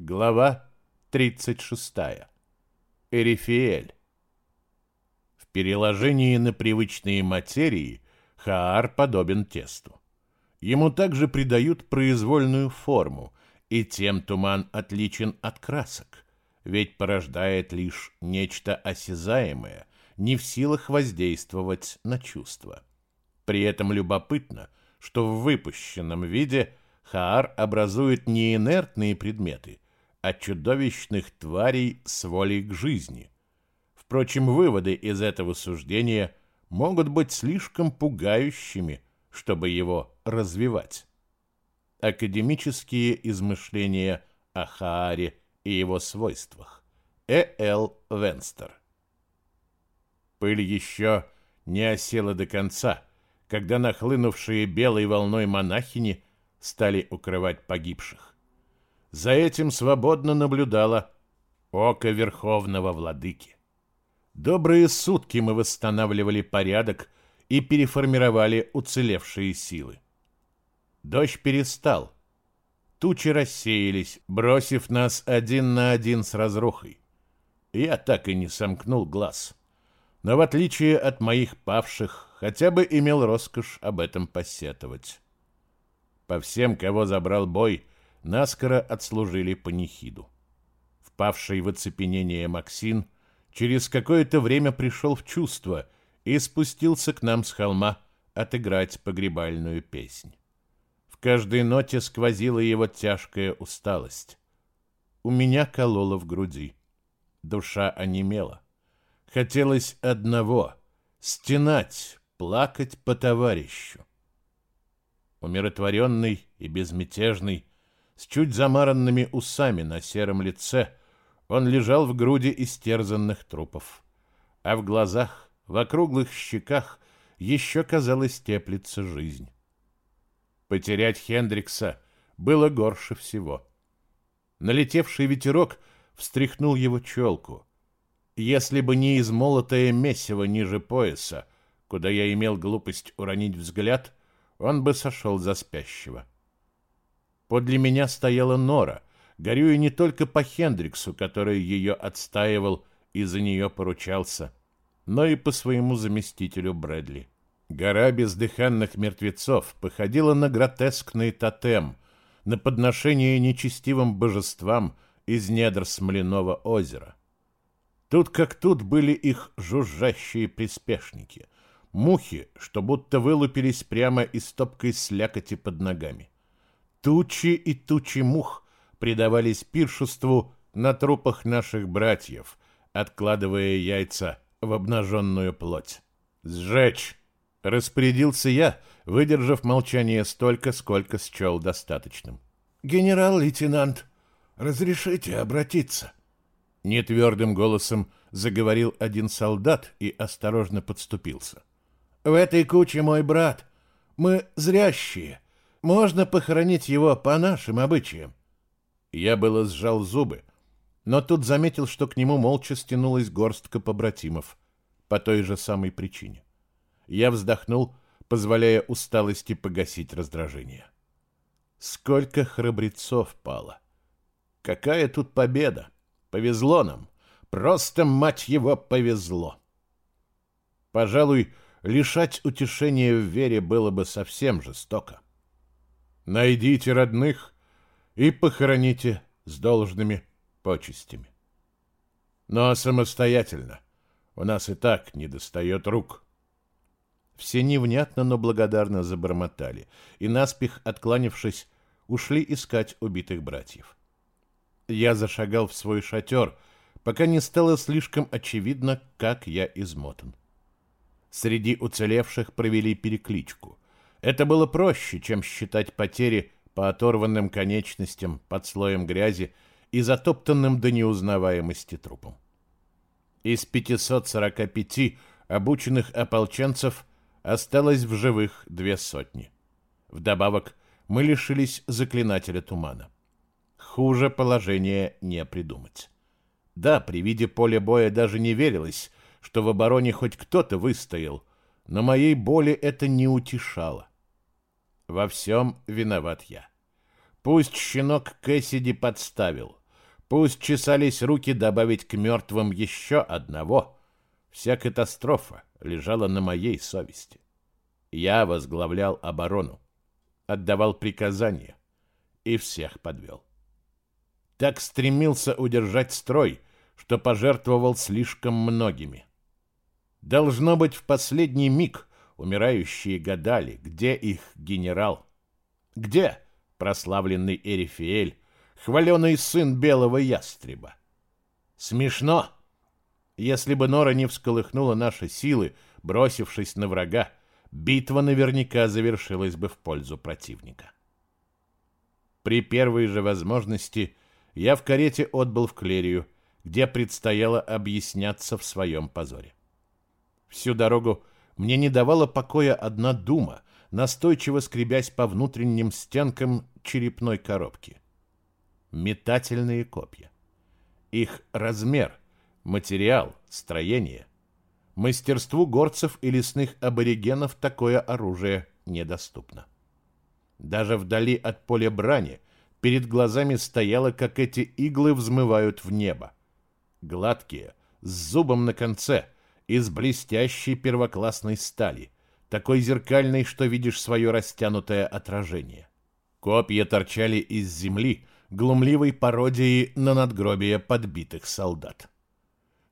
Глава 36. Эрифиэль. В переложении на привычные материи Хаар подобен тесту. Ему также придают произвольную форму, и тем туман отличен от красок, ведь порождает лишь нечто осязаемое, не в силах воздействовать на чувства. При этом любопытно, что в выпущенном виде Хаар образует не инертные предметы – о чудовищных тварей с волей к жизни. Впрочем, выводы из этого суждения могут быть слишком пугающими, чтобы его развивать. Академические измышления о Хааре и его свойствах. Э. Л. Венстер. Пыль еще не осела до конца, когда нахлынувшие белой волной монахини стали укрывать погибших. За этим свободно наблюдало око Верховного Владыки. Добрые сутки мы восстанавливали порядок и переформировали уцелевшие силы. Дождь перестал. Тучи рассеялись, бросив нас один на один с разрухой. Я так и не сомкнул глаз. Но в отличие от моих павших, хотя бы имел роскошь об этом посетовать. По всем, кого забрал бой, — наскоро отслужили панихиду. Впавший в оцепенение Максин через какое-то время пришел в чувство и спустился к нам с холма отыграть погребальную песнь. В каждой ноте сквозила его тяжкая усталость. У меня кололо в груди. Душа онемела. Хотелось одного — стенать, плакать по товарищу. Умиротворенный и безмятежный, с чуть замаранными усами на сером лице, он лежал в груди истерзанных трупов. А в глазах, в округлых щеках еще, казалось, теплится жизнь. Потерять Хендрикса было горше всего. Налетевший ветерок встряхнул его челку. Если бы не измолотое месиво ниже пояса, куда я имел глупость уронить взгляд, он бы сошел за спящего. — Подле меня стояла Нора, горюя не только по Хендриксу, который ее отстаивал и за нее поручался, но и по своему заместителю Брэдли. Гора бездыханных мертвецов походила на гротескный тотем, на подношение нечестивым божествам из недр Смоляного озера. Тут как тут были их жужжащие приспешники, мухи, что будто вылупились прямо из топкой слякоти под ногами. Тучи и тучи мух предавались пиршеству на трупах наших братьев, откладывая яйца в обнаженную плоть. «Сжечь!» — распорядился я, выдержав молчание столько, сколько счел достаточным. «Генерал-лейтенант, разрешите обратиться?» Нетвердым голосом заговорил один солдат и осторожно подступился. «В этой куче мой брат. Мы зрящие. Можно похоронить его по нашим обычаям. Я было сжал зубы, но тут заметил, что к нему молча стянулась горстка побратимов по той же самой причине. Я вздохнул, позволяя усталости погасить раздражение. Сколько храбрецов пало! Какая тут победа! Повезло нам! Просто, мать его, повезло! Пожалуй, лишать утешения в вере было бы совсем жестоко. Найдите родных и похороните с должными почестями. Но самостоятельно. У нас и так не достает рук. Все невнятно, но благодарно забормотали, и наспех, откланившись, ушли искать убитых братьев. Я зашагал в свой шатер, пока не стало слишком очевидно, как я измотан. Среди уцелевших провели перекличку — это было проще, чем считать потери по оторванным конечностям под слоем грязи и затоптанным до неузнаваемости трупом. Из 545 обученных ополченцев осталось в живых две сотни. Вдобавок, мы лишились заклинателя тумана. Хуже положения не придумать. Да, при виде поля боя даже не верилось, что в обороне хоть кто-то выстоял, но моей боли это не утешало. Во всем виноват я. Пусть щенок Кэссиди подставил. Пусть чесались руки добавить к мертвым еще одного. Вся катастрофа лежала на моей совести. Я возглавлял оборону, отдавал приказания и всех подвел. Так стремился удержать строй, что пожертвовал слишком многими. Должно быть, в последний миг умирающие гадали, где их генерал. Где прославленный Эрифиэль, хваленый сын белого ястреба? Смешно. Если бы Нора не всколыхнула наши силы, бросившись на врага, битва наверняка завершилась бы в пользу противника. При первой же возможности я в карете отбыл в Клерию, где предстояло объясняться в своем позоре. Всю дорогу мне не давала покоя одна дума, настойчиво скребясь по внутренним стенкам черепной коробки. Метательные копья. Их размер, материал, строение. Мастерству горцев и лесных аборигенов такое оружие недоступно. Даже вдали от поля брани перед глазами стояло, как эти иглы взмывают в небо. Гладкие, с зубом на конце, из блестящей первоклассной стали, такой зеркальной, что видишь свое растянутое отражение. Копья торчали из земли, глумливой пародией на надгробие подбитых солдат.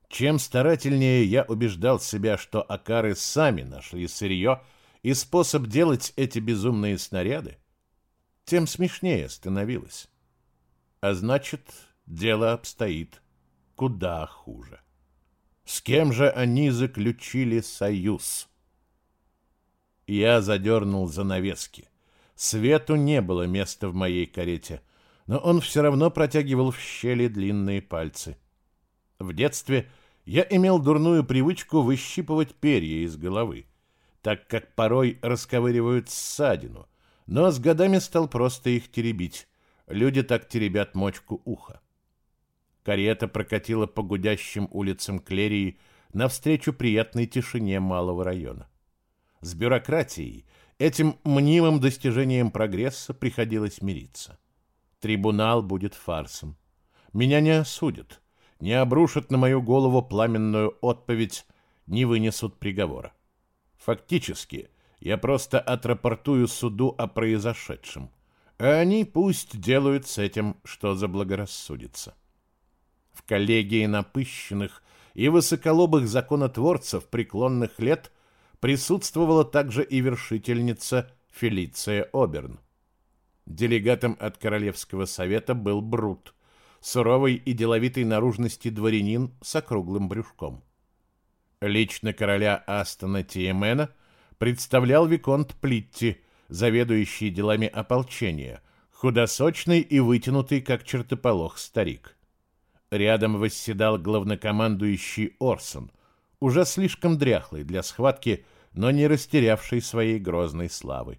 Чем старательнее я убеждал себя, что акары сами нашли сырье, и способ делать эти безумные снаряды, тем смешнее становилось. А значит, дело обстоит куда хуже. С кем же они заключили союз? Я задернул занавески. Свету не было места в моей карете, но он все равно протягивал в щели длинные пальцы. В детстве я имел дурную привычку выщипывать перья из головы так как порой расковыривают ссадину, но с годами стал просто их теребить. Люди так теребят мочку уха. Карета прокатила по гудящим улицам Клерии навстречу приятной тишине малого района. С бюрократией, этим мнимым достижением прогресса приходилось мириться. Трибунал будет фарсом. Меня не осудят, не обрушат на мою голову пламенную отповедь, не вынесут приговора. Фактически, я просто отрапортую суду о произошедшем, а они пусть делают с этим, что заблагорассудится. В коллегии напыщенных и высоколобых законотворцев преклонных лет присутствовала также и вершительница Фелиция Оберн. Делегатом от Королевского совета был Брут, суровый и деловитой наружности дворянин с округлым брюшком. Лично короля Астона Тиемена представлял Виконт Плитти, заведующий делами ополчения, худосочный и вытянутый, как чертополох, старик. Рядом восседал главнокомандующий Орсон, уже слишком дряхлый для схватки, но не растерявший своей грозной славы.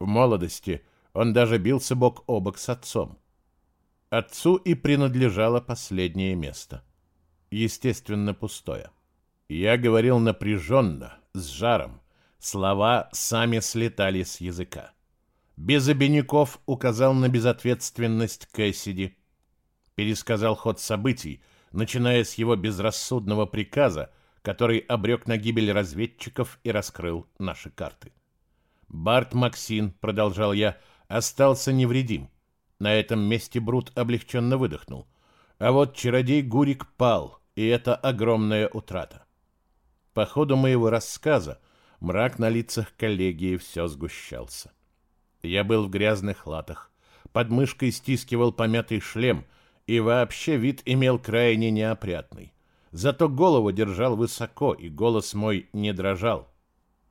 В молодости он даже бился бок о бок с отцом. Отцу и принадлежало последнее место. Естественно, пустое. Я говорил напряженно, с жаром. Слова сами слетали с языка. Без обиняков указал на безответственность Кэссиди. Пересказал ход событий, начиная с его безрассудного приказа, который обрек на гибель разведчиков и раскрыл наши карты. Барт Максин, продолжал я, остался невредим. На этом месте Брут облегченно выдохнул. А вот чародей Гурик пал, и это огромная утрата. По ходу моего рассказа мрак на лицах коллегии все сгущался. Я был в грязных латах, под мышкой стискивал помятый шлем и вообще вид имел крайне неопрятный. Зато голову держал высоко, и голос мой не дрожал.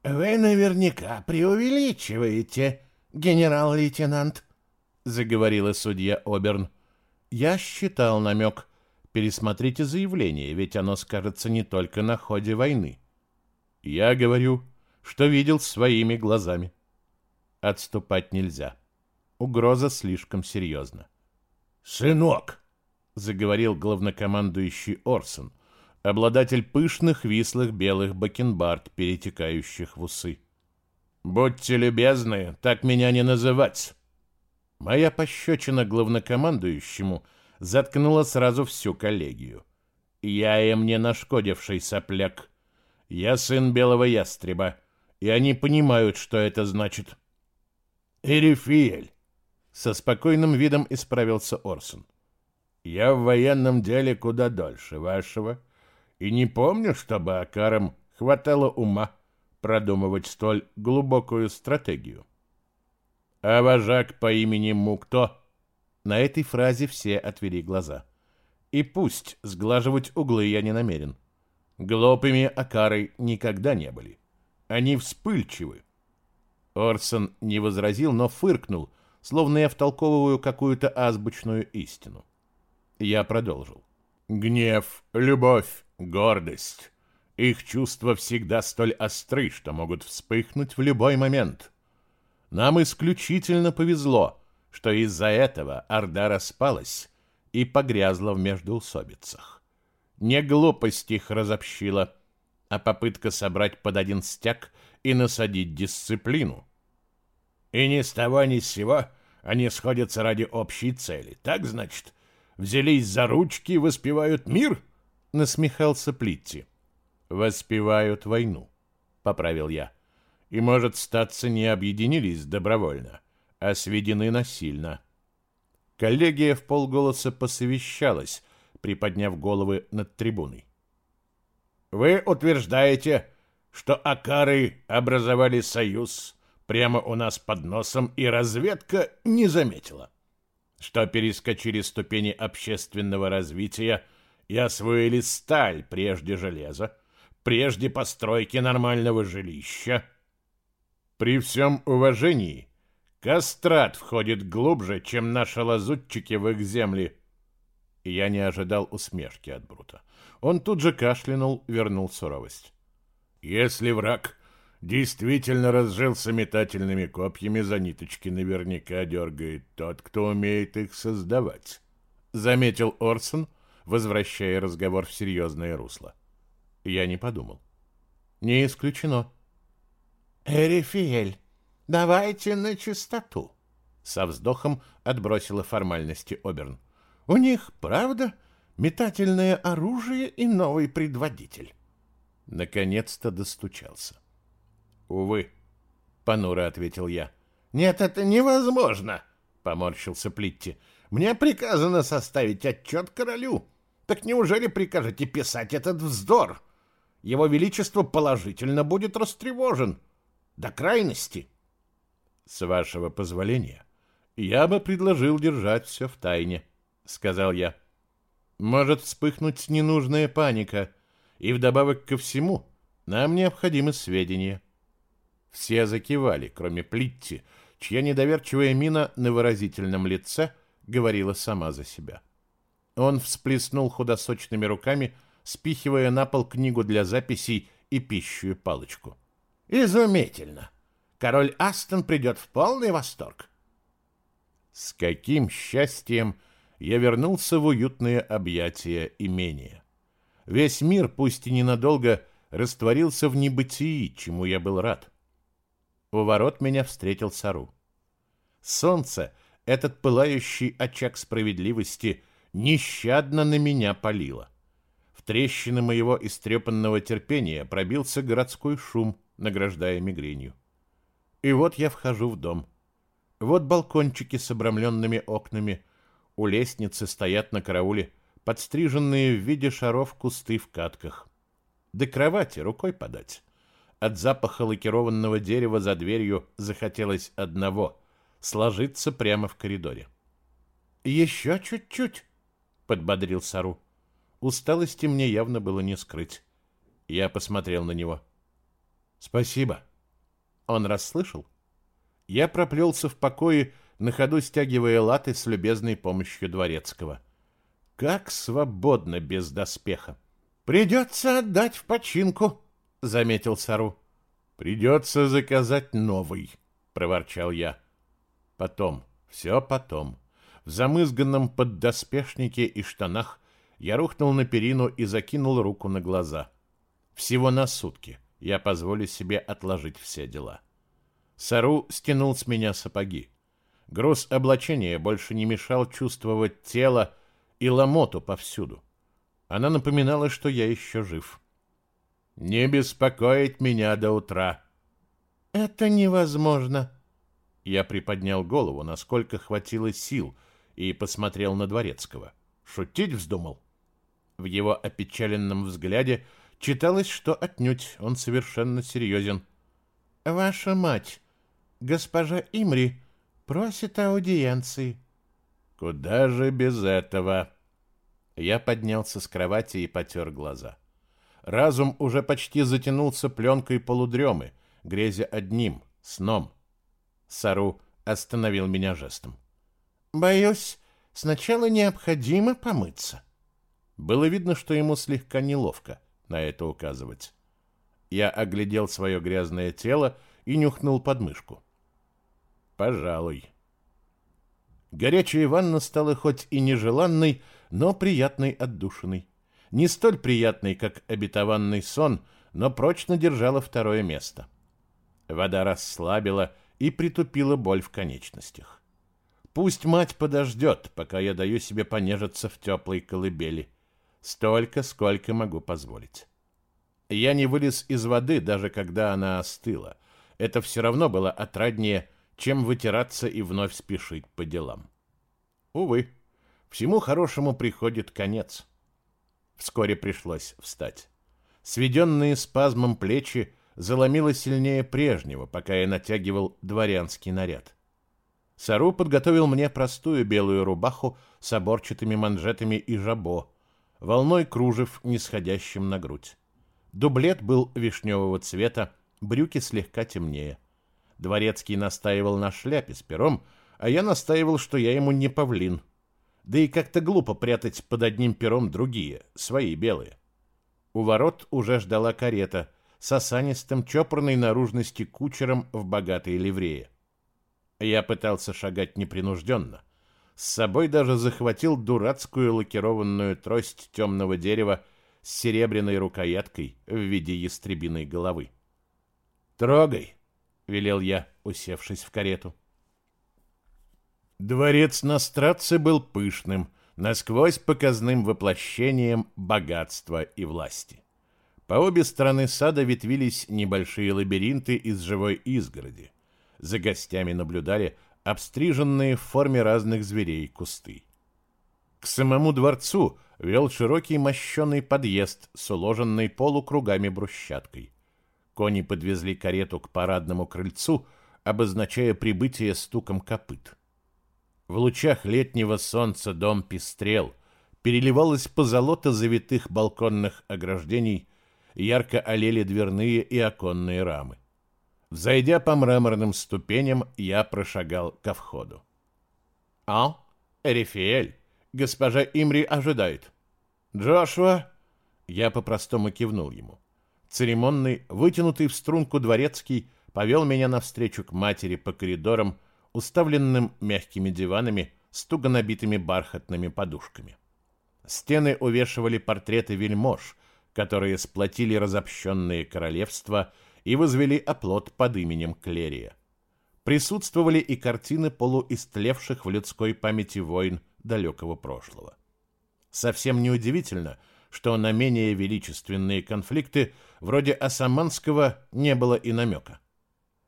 «Вы наверняка преувеличиваете, генерал-лейтенант», — заговорила судья Оберн. Я считал намек — Пересмотрите заявление, ведь оно скажется не только на ходе войны. Я говорю, что видел своими глазами. Отступать нельзя. Угроза слишком серьезна. «Сынок!» — заговорил главнокомандующий Орсон, обладатель пышных вислых белых бакенбард, перетекающих в усы. «Будьте любезны, так меня не называть!» Моя пощечина главнокомандующему заткнула сразу всю коллегию. Я им не нашкодивший сопляк. Я сын белого ястреба, и они понимают, что это значит. Эрифиэль, со спокойным видом исправился Орсон. Я в военном деле куда дольше вашего, и не помню, чтобы Акарам хватало ума продумывать столь глубокую стратегию. А вожак по имени Мукто? На этой фразе все отвели глаза. И пусть сглаживать углы я не намерен. Глупыми Акары никогда не были. Они вспыльчивы. Орсон не возразил, но фыркнул, словно я втолковываю какую-то азбучную истину. Я продолжил. Гнев, любовь, гордость. Их чувства всегда столь остры, что могут вспыхнуть в любой момент. Нам исключительно повезло, что из-за этого Орда распалась и погрязла в междоусобицах. Не глупость их разобщила, а попытка собрать под один стяг и насадить дисциплину. И ни с того ни с сего они сходятся ради общей цели. Так, значит, взялись за ручки и воспевают мир? Насмехался Плитти. Воспевают войну, поправил я. И, может, статься не объединились добровольно, а сведены насильно. Коллегия в полголоса посовещалась, приподняв головы над трибуной. Вы утверждаете, что Акары образовали союз прямо у нас под носом, и разведка не заметила, что перескочили ступени общественного развития и освоили сталь прежде железа, прежде постройки нормального жилища. При всем уважении, Кастрат входит глубже, чем наши лазутчики в их земли. Я не ожидал усмешки от Брута. Он тут же кашлянул, вернул суровость. Если враг действительно разжился метательными копьями, за ниточки наверняка дергает тот, кто умеет их создавать, — заметил Орсон, возвращая разговор в серьезное русло. Я не подумал. Не исключено. «Эрифиэль, давайте на чистоту», — со вздохом отбросила формальности Оберн. «У них, правда, метательное оружие и новый предводитель?» Наконец-то достучался. «Увы», — понуро ответил я. «Нет, это невозможно», — поморщился Плитти. «Мне приказано составить отчет королю. Так неужели прикажете писать этот вздор? Его Величество положительно будет растревожен. До крайности». «С вашего позволения, я бы предложил держать все в тайне», — сказал я. «Может вспыхнуть ненужная паника, и вдобавок ко всему нам необходимы сведения». Все закивали, кроме Плитти, чья недоверчивая мина на выразительном лице говорила сама за себя. Он всплеснул худосочными руками, спихивая на пол книгу для записей и пищую палочку. «Изумительно! Король Астон придет в полный восторг!» С каким счастьем я вернулся в уютное объятие имения. Весь мир, пусть и ненадолго, растворился в небытии, чему я был рад. У ворот меня встретил Сару. Солнце, этот пылающий очаг справедливости, нещадно на меня палило. В трещины моего истрепанного терпения пробился городской шум, награждая мигренью. И вот я вхожу в дом. Вот балкончики с обрамленными окнами. У лестницы стоят на карауле подстриженные в виде шаров кусты в катках. До кровати рукой подать. От запаха лакированного дерева за дверью захотелось одного — сложиться прямо в коридоре. «Еще чуть-чуть», — подбодрил Сару. Усталости мне явно было не скрыть. Я посмотрел на него. «Спасибо». Он расслышал? Я проплелся в покое, на ходу стягивая латы с любезной помощью дворецкого. Как свободно без доспеха! «Придется отдать в починку», заметил Сару. Придется заказать новый, проворчал я. Потом, все потом. В замызганном поддоспешнике и штанах я рухнул на перину и закинул руку на глаза. Всего на сутки я позволю себе отложить все дела. Сару стянул с меня сапоги. Груз облачения больше не мешал чувствовать тело и ломоту повсюду. Она напоминала, что я еще жив. «Не беспокоить меня до утра». «Это невозможно». Я приподнял голову, насколько хватило сил, и посмотрел на Дворецкого. Шутить вздумал. В его опечаленном взгляде читалось, что отнюдь он совершенно серьезен. «Ваша мать, госпожа Имри, просит аудиенции». «Куда же без этого?» Я поднялся с кровати и потер глаза. Разум уже почти затянулся пленкой полудремы, грезя одним — сном. Сару остановил меня жестом. «Боюсь, сначала необходимо помыться». Было видно, что ему слегка неловко на это указывать. Я оглядел свое грязное тело и нюхнул подмышку. Пожалуй. Горячая ванна стала хоть и нежеланной, но приятной отдушиной. Не столь приятной, как обетованный сон, но прочно держала второе место. Вода расслабила и притупила боль в конечностях. Пусть мать подождет, пока я даю себе понежиться в теплой колыбели. Столько, сколько могу позволить. Я не вылез из воды, даже когда она остыла. Это все равно было отраднее, чем вытираться и вновь спешить по делам. Увы, всему хорошему приходит конец. Вскоре пришлось встать. Сведенные спазмом плечи заломило сильнее прежнего, пока я натягивал дворянский наряд. Сару подготовил мне простую белую рубаху с оборчатыми манжетами и жабо, волной кружев, нисходящим на грудь. Дублет был вишневого цвета, брюки слегка темнее. Дворецкий настаивал на шляпе с пером, а я настаивал, что я ему не павлин. Да и как-то глупо прятать под одним пером другие, свои белые. У ворот уже ждала карета с осанистым чопорной наружности кучером в богатой ливрее. Я пытался шагать непринужденно. С собой даже захватил дурацкую лакированную трость темного дерева с серебряной рукояткой в виде ястребиной головы. «Трогай!» — велел я, усевшись в карету. Дворец Настратцы был пышным, насквозь показным воплощением богатства и власти. По обе стороны сада ветвились небольшие лабиринты из живой изгороди. За гостями наблюдали обстриженные в форме разных зверей кусты. К самому дворцу вел широкий мощеный подъезд с уложенной полукругами брусчаткой. Кони подвезли карету к парадному крыльцу, обозначая прибытие стуком копыт. В лучах летнего солнца дом пестрел, переливалось позолота завитых балконных ограждений, ярко олели дверные и оконные рамы. Взойдя по мраморным ступеням, я прошагал ко входу. «А, Эрифиэль, госпожа Имри ожидает». «Джошуа?» Я по-простому кивнул ему. Церемонный, вытянутый в струнку дворецкий повел меня навстречу к матери по коридорам, уставленным мягкими диванами с туго набитыми бархатными подушками. Стены увешивали портреты вельмож, которые сплотили разобщенные королевства и возвели оплот под именем Клерия. Присутствовали и картины полуистлевших в людской памяти войн далекого прошлого. Совсем неудивительно, что на менее величественные конфликты вроде Османского не было и намека.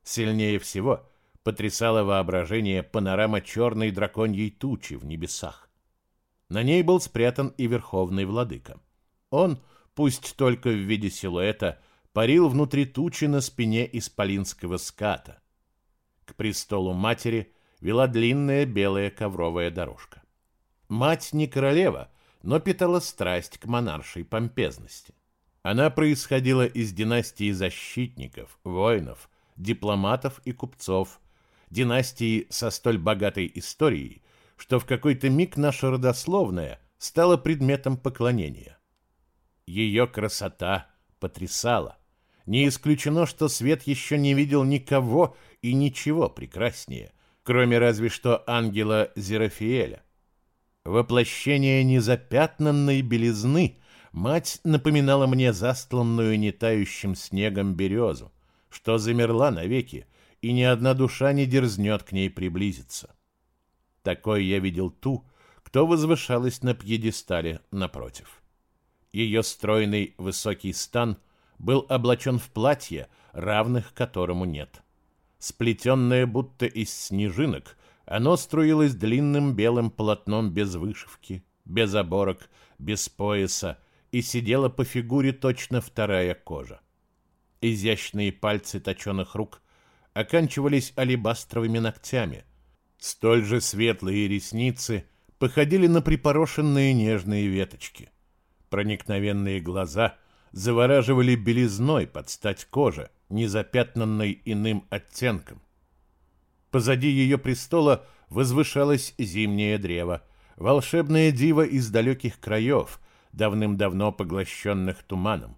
Сильнее всего потрясало воображение панорама черной драконьей тучи в небесах. На ней был спрятан и верховный владыка. Он, пусть только в виде силуэта, парил внутри тучи на спине исполинского ската. К престолу матери вела длинная белая ковровая дорожка. Мать не королева, но питала страсть к монаршей помпезности. Она происходила из династии защитников, воинов, дипломатов и купцов, династии со столь богатой историей, что в какой-то миг наша родословная стала предметом поклонения. Ее красота потрясала. Не исключено, что свет еще не видел никого и ничего прекраснее, кроме разве что ангела Зерафиэля. Воплощение незапятнанной белизны мать напоминала мне застланную нетающим снегом березу, что замерла навеки, и ни одна душа не дерзнет к ней приблизиться. Такой я видел ту, кто возвышалась на пьедестале напротив. Ее стройный высокий стан был облачен в платье, равных которому нет. Сплетенное будто из снежинок, оно струилось длинным белым полотном без вышивки, без оборок, без пояса и сидело по фигуре точно вторая кожа. Изящные пальцы точеных рук оканчивались алебастровыми ногтями. Столь же светлые ресницы походили на припорошенные нежные веточки. Проникновенные глаза завораживали белизной под стать коже, не запятнанной иным оттенком. Позади ее престола возвышалось зимнее древо, волшебное диво из далеких краев, давным-давно поглощенных туманом.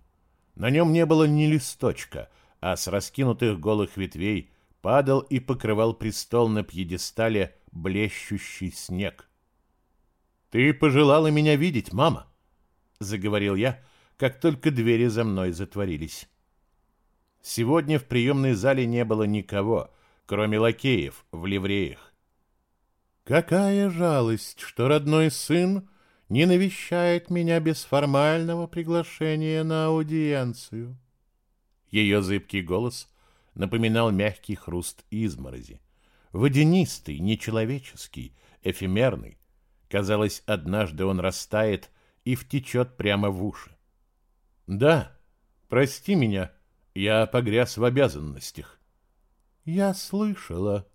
На нем не было ни листочка, а с раскинутых голых ветвей падал и покрывал престол на пьедестале блещущий снег. «Ты пожелала меня видеть, мама», — заговорил я, как только двери за мной затворились. Сегодня в приемной зале не было никого, кроме лакеев в ливреях. «Какая жалость, что родной сын не навещает меня без формального приглашения на аудиенцию». Ее зыбкий голос напоминал мягкий хруст изморози. Водянистый, нечеловеческий, эфемерный. Казалось, однажды он растает и втечет прямо в уши. «Да, прости меня, я погряз в обязанностях». «Я слышала».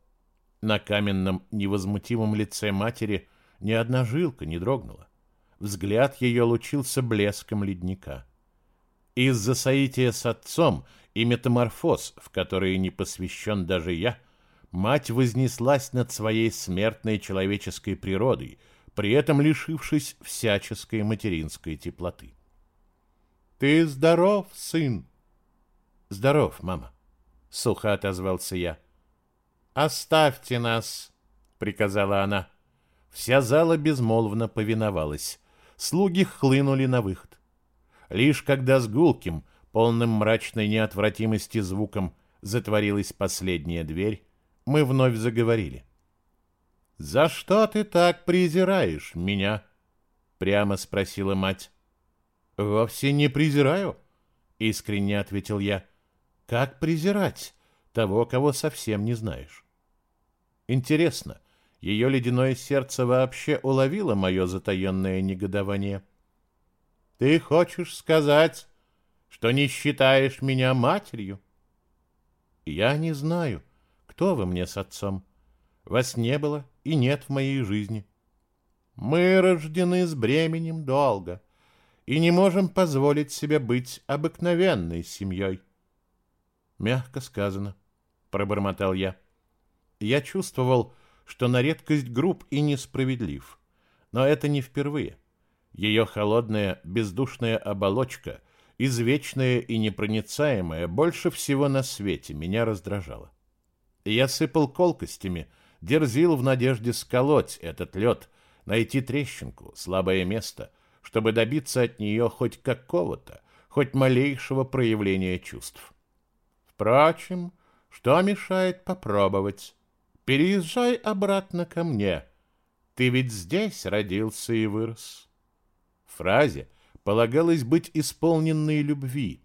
На каменном невозмутимом лице матери ни одна жилка не дрогнула. Взгляд ее лучился блеском ледника. Из-за соития с отцом и метаморфоз, в которые не посвящен даже я, мать вознеслась над своей смертной человеческой природой, при этом лишившись всяческой материнской теплоты. «Ты здоров, сын?» «Здоров, мама», — сухо отозвался я. «Оставьте нас», — приказала она. Вся зала безмолвно повиновалась. Слуги хлынули на выход. Лишь когда с гулким, полным мрачной неотвратимости звуком затворилась последняя дверь, мы вновь заговорили. «За что ты так презираешь меня?» — прямо спросила мать. «Вовсе не презираю», — искренне ответил я. «Как презирать того, кого совсем не знаешь?» Интересно, ее ледяное сердце вообще уловило мое затаенное негодование. «Ты хочешь сказать, что не считаешь меня матерью?» «Я не знаю, кто вы мне с отцом. Вас не было и нет в моей жизни. Мы рождены с бременем долга» и не можем позволить себе быть обыкновенной семьей. Мягко сказано, пробормотал я. Я чувствовал, что на редкость груб и несправедлив. Но это не впервые. Ее холодная, бездушная оболочка, извечная и непроницаемая, больше всего на свете меня раздражала. Я сыпал колкостями, дерзил в надежде сколоть этот лед, найти трещинку, слабое место — чтобы добиться от нее хоть какого-то, хоть малейшего проявления чувств. Впрочем, что мешает попробовать? Переезжай обратно ко мне. Ты ведь здесь родился и вырос. Фразе полагалось быть исполненной любви,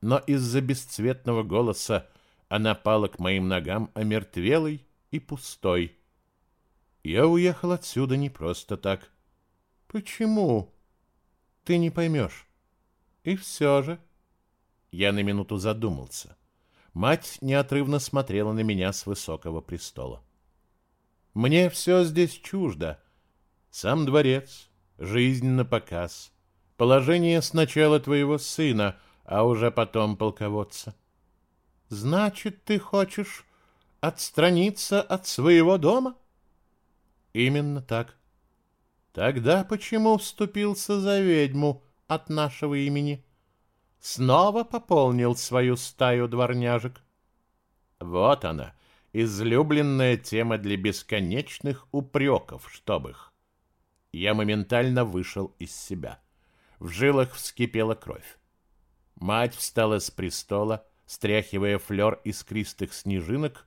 но из-за бесцветного голоса она пала к моим ногам омертвелой и пустой. Я уехал отсюда не просто так. Почему? Ты не поймешь. И все же... Я на минуту задумался. Мать неотрывно смотрела на меня с высокого престола. Мне все здесь чуждо. Сам дворец, жизнь на показ, положение сначала твоего сына, а уже потом полководца. Значит, ты хочешь отстраниться от своего дома? Именно так. Тогда почему вступился за ведьму от нашего имени? Снова пополнил свою стаю дворняжек. Вот она, излюбленная тема для бесконечных упреков, чтоб их. Я моментально вышел из себя. В жилах вскипела кровь. Мать встала с престола, стряхивая флер искристых снежинок,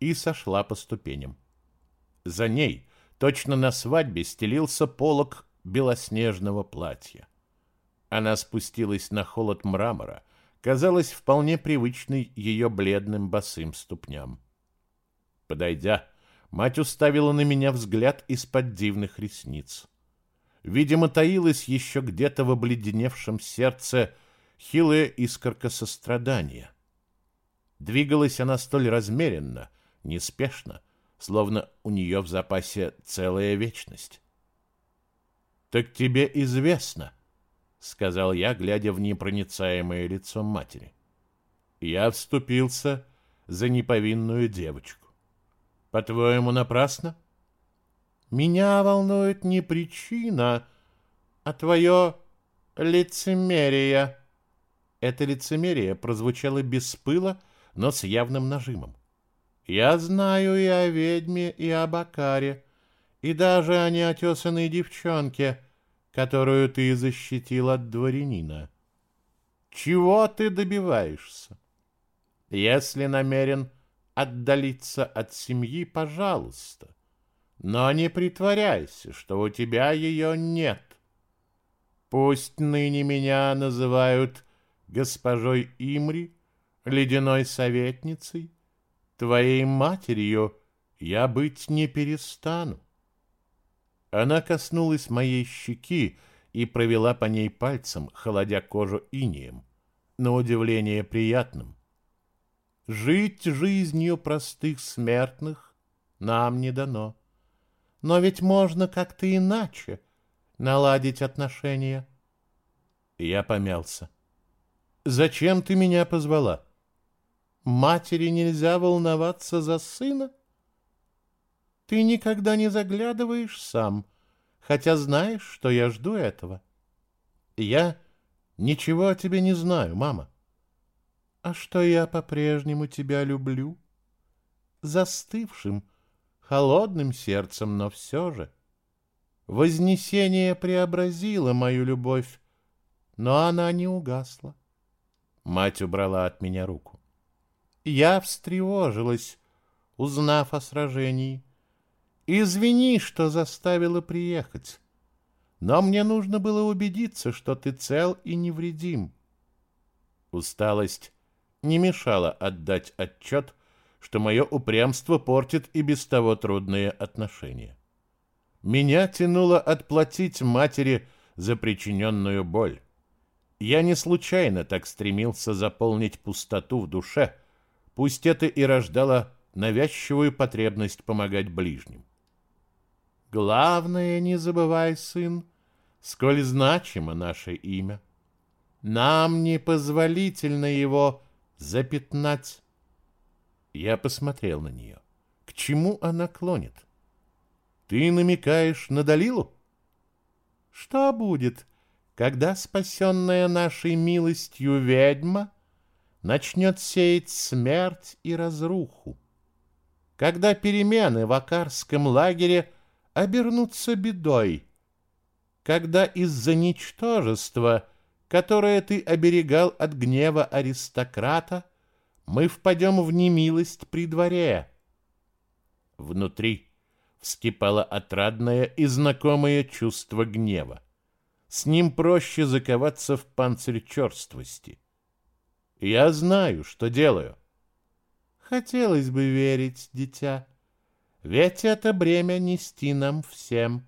и сошла по ступеням. За ней Точно на свадьбе стелился полог белоснежного платья. Она спустилась на холод мрамора, казалась вполне привычной ее бледным босым ступням. Подойдя, мать уставила на меня взгляд из-под дивных ресниц. Видимо, таилась еще где-то в обледеневшем сердце хилая искорка сострадания. Двигалась она столь размеренно, неспешно, словно у нее в запасе целая вечность. «Так тебе известно», — сказал я, глядя в непроницаемое лицо матери. Я вступился за неповинную девочку. По-твоему, напрасно? Меня волнует не причина, а твое лицемерие. Это лицемерие прозвучало без пыла, но с явным нажимом. Я знаю и о ведьме, и о Бакаре, и даже о неотесанной девчонке, которую ты защитил от дворянина. Чего ты добиваешься? Если намерен отдалиться от семьи, пожалуйста, но не притворяйся, что у тебя ее нет. Пусть ныне меня называют госпожой Имри, ледяной советницей, твоей матерью я быть не перестану. Она коснулась моей щеки и провела по ней пальцем, холодя кожу инием, на удивление приятным. Жить жизнью простых смертных нам не дано. Но ведь можно как-то иначе наладить отношения. Я помялся. Зачем ты меня позвала? Матери нельзя волноваться за сына? Ты никогда не заглядываешь сам, хотя знаешь, что я жду этого. Я ничего о тебе не знаю, мама. А что я по-прежнему тебя люблю? Застывшим, холодным сердцем, но все же. Вознесение преобразило мою любовь, но она не угасла. Мать убрала от меня руку. Я встревожилась, узнав о сражении. Извини, что заставила приехать. Но мне нужно было убедиться, что ты цел и невредим. Усталость не мешала отдать отчет, что мое упрямство портит и без того трудные отношения. Меня тянуло отплатить матери за причиненную боль. Я не случайно так стремился заполнить пустоту в душе — Пусть это и рождало навязчивую потребность помогать ближним. Главное, не забывай, сын, сколь значимо наше имя. Нам непозволительно его запятнать. Я посмотрел на нее. К чему она клонит? Ты намекаешь на Далилу? Что будет, когда спасенная нашей милостью ведьма начнет сеять смерть и разруху. Когда перемены в Акарском лагере обернутся бедой, когда из-за ничтожества, которое ты оберегал от гнева аристократа, мы впадем в немилость при дворе. Внутри вскипало отрадное и знакомое чувство гнева. С ним проще заковаться в панцирь черствости — я знаю, что делаю. Хотелось бы верить, дитя. Ведь это бремя нести нам всем,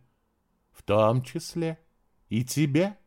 в том числе и тебе.